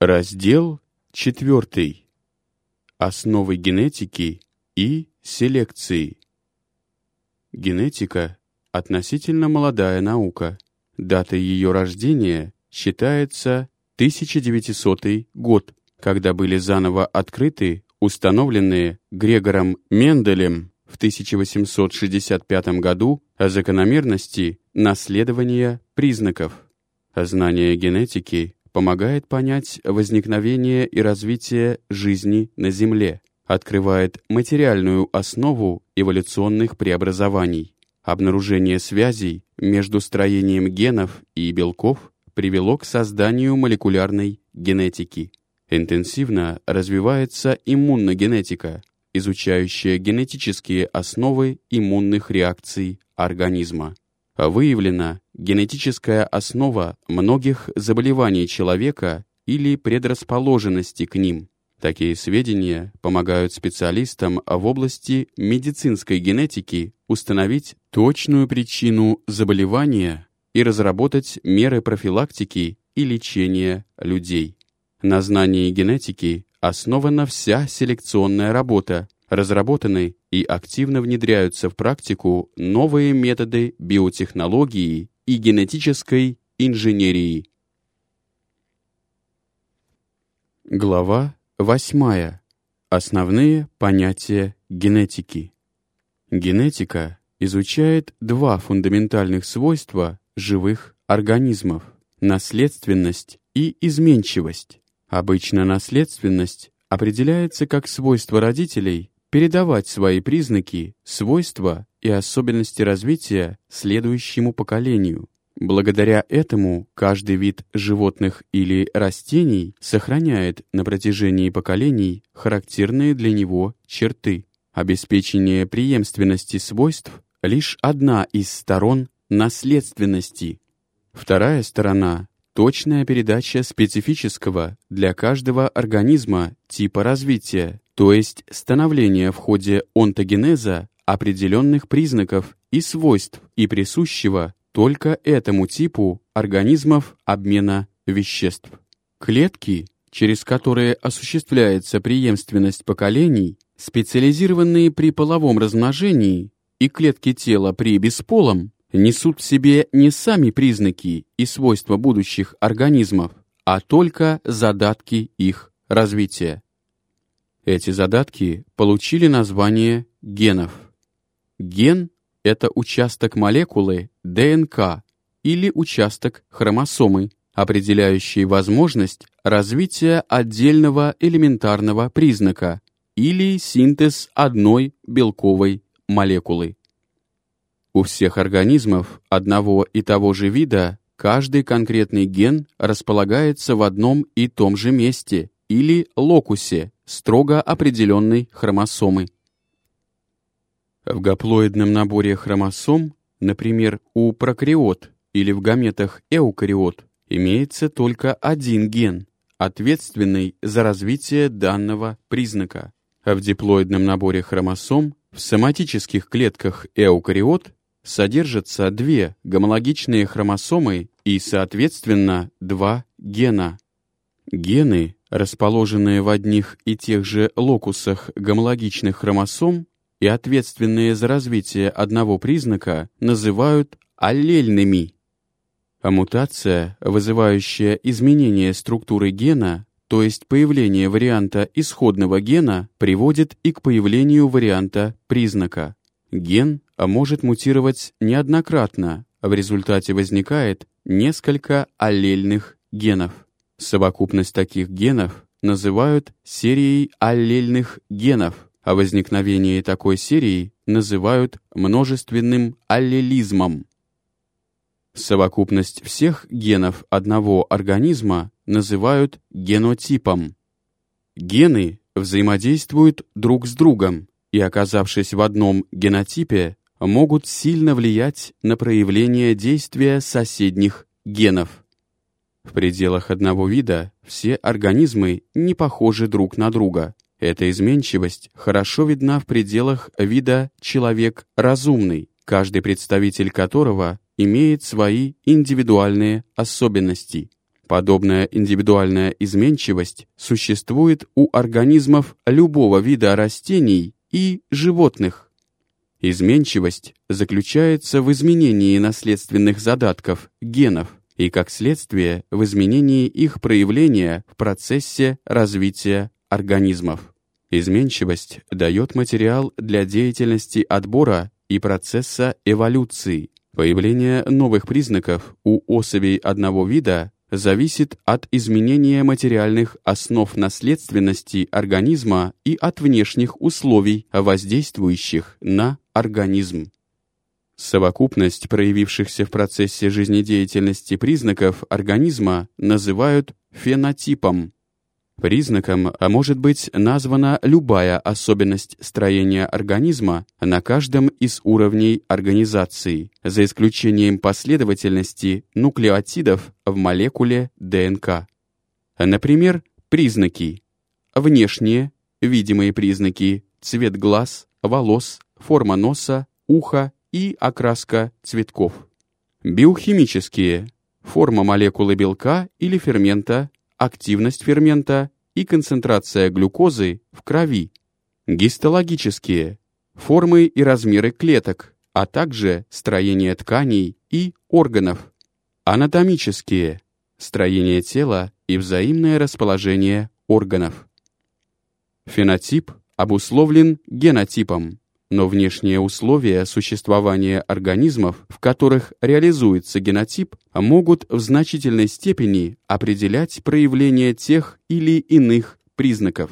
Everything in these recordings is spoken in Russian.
Раздел 4. Основы генетики и селекции. Генетика – относительно молодая наука. Дата ее рождения считается 1900 год, когда были заново открыты установленные Грегором Менделем в 1865 году закономерности наследования признаков. Знание генетики помогает понять возникновение и развитие жизни на Земле, открывает материальную основу эволюционных преобразований. Обнаружение связей между строением генов и белков привело к созданию молекулярной генетики. Интенсивно развивается иммуногенетика, изучающая генетические основы иммунных реакций организма выявлена генетическая основа многих заболеваний человека или предрасположенности к ним. Такие сведения помогают специалистам в области медицинской генетики установить точную причину заболевания и разработать меры профилактики и лечения людей. На знании генетики основана вся селекционная работа, разработаны и активно внедряются в практику новые методы биотехнологии и генетической инженерии. Глава 8. Основные понятия генетики. Генетика изучает два фундаментальных свойства живых организмов – наследственность и изменчивость. Обычно наследственность определяется как свойство родителей передавать свои признаки, свойства и особенности развития следующему поколению. Благодаря этому каждый вид животных или растений сохраняет на протяжении поколений характерные для него черты. Обеспечение преемственности свойств — лишь одна из сторон наследственности. Вторая сторона — точная передача специфического для каждого организма типа развития, то есть становление в ходе онтогенеза определенных признаков и свойств и присущего только этому типу организмов обмена веществ. Клетки, через которые осуществляется преемственность поколений, специализированные при половом размножении, и клетки тела при бесполом, несут в себе не сами признаки и свойства будущих организмов, а только задатки их развития. Эти задатки получили название генов. Ген — это участок молекулы ДНК или участок хромосомы, определяющий возможность развития отдельного элементарного признака или синтез одной белковой молекулы. У всех организмов одного и того же вида каждый конкретный ген располагается в одном и том же месте или локусе строго определенной хромосомы. В гаплоидном наборе хромосом, например, у прокариот или в гаметах эукариот, имеется только один ген, ответственный за развитие данного признака. А в диплоидном наборе хромосом в соматических клетках эукариот содержатся две гомологичные хромосомы и, соответственно, два гена. Гены расположенные в одних и тех же локусах гомологичных хромосом и ответственные за развитие одного признака, называют аллельными. А мутация, вызывающая изменение структуры гена, то есть появление варианта исходного гена, приводит и к появлению варианта признака. Ген может мутировать неоднократно, в результате возникает несколько аллельных генов. Совокупность таких генов называют серией аллельных генов, а возникновение такой серии называют множественным аллелизмом. Совокупность всех генов одного организма называют генотипом. Гены взаимодействуют друг с другом и, оказавшись в одном генотипе, могут сильно влиять на проявление действия соседних генов. В пределах одного вида все организмы не похожи друг на друга. Эта изменчивость хорошо видна в пределах вида человек разумный, каждый представитель которого имеет свои индивидуальные особенности. Подобная индивидуальная изменчивость существует у организмов любого вида растений и животных. Изменчивость заключается в изменении наследственных задатков, генов, и, как следствие, в изменении их проявления в процессе развития организмов. Изменчивость дает материал для деятельности отбора и процесса эволюции. Появление новых признаков у особей одного вида зависит от изменения материальных основ наследственности организма и от внешних условий, воздействующих на организм. Совокупность проявившихся в процессе жизнедеятельности признаков организма называют фенотипом. Признаком может быть названа любая особенность строения организма на каждом из уровней организации, за исключением последовательности нуклеотидов в молекуле ДНК. Например, признаки. Внешние, видимые признаки, цвет глаз, волос, форма носа, уха и окраска цветков. Биохимические. Форма молекулы белка или фермента, активность фермента и концентрация глюкозы в крови, гистологические, формы и размеры клеток, а также строение тканей и органов, анатомические, строение тела и взаимное расположение органов. Фенотип обусловлен генотипом но внешние условия существования организмов, в которых реализуется генотип, могут в значительной степени определять проявление тех или иных признаков.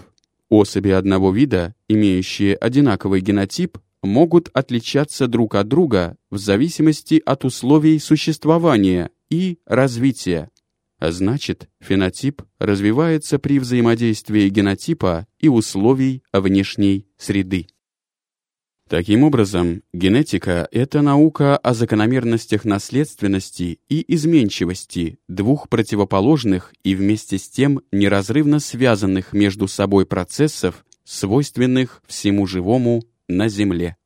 Особи одного вида, имеющие одинаковый генотип, могут отличаться друг от друга в зависимости от условий существования и развития. Значит, фенотип развивается при взаимодействии генотипа и условий внешней среды. Таким образом, генетика — это наука о закономерностях наследственности и изменчивости двух противоположных и вместе с тем неразрывно связанных между собой процессов, свойственных всему живому на Земле.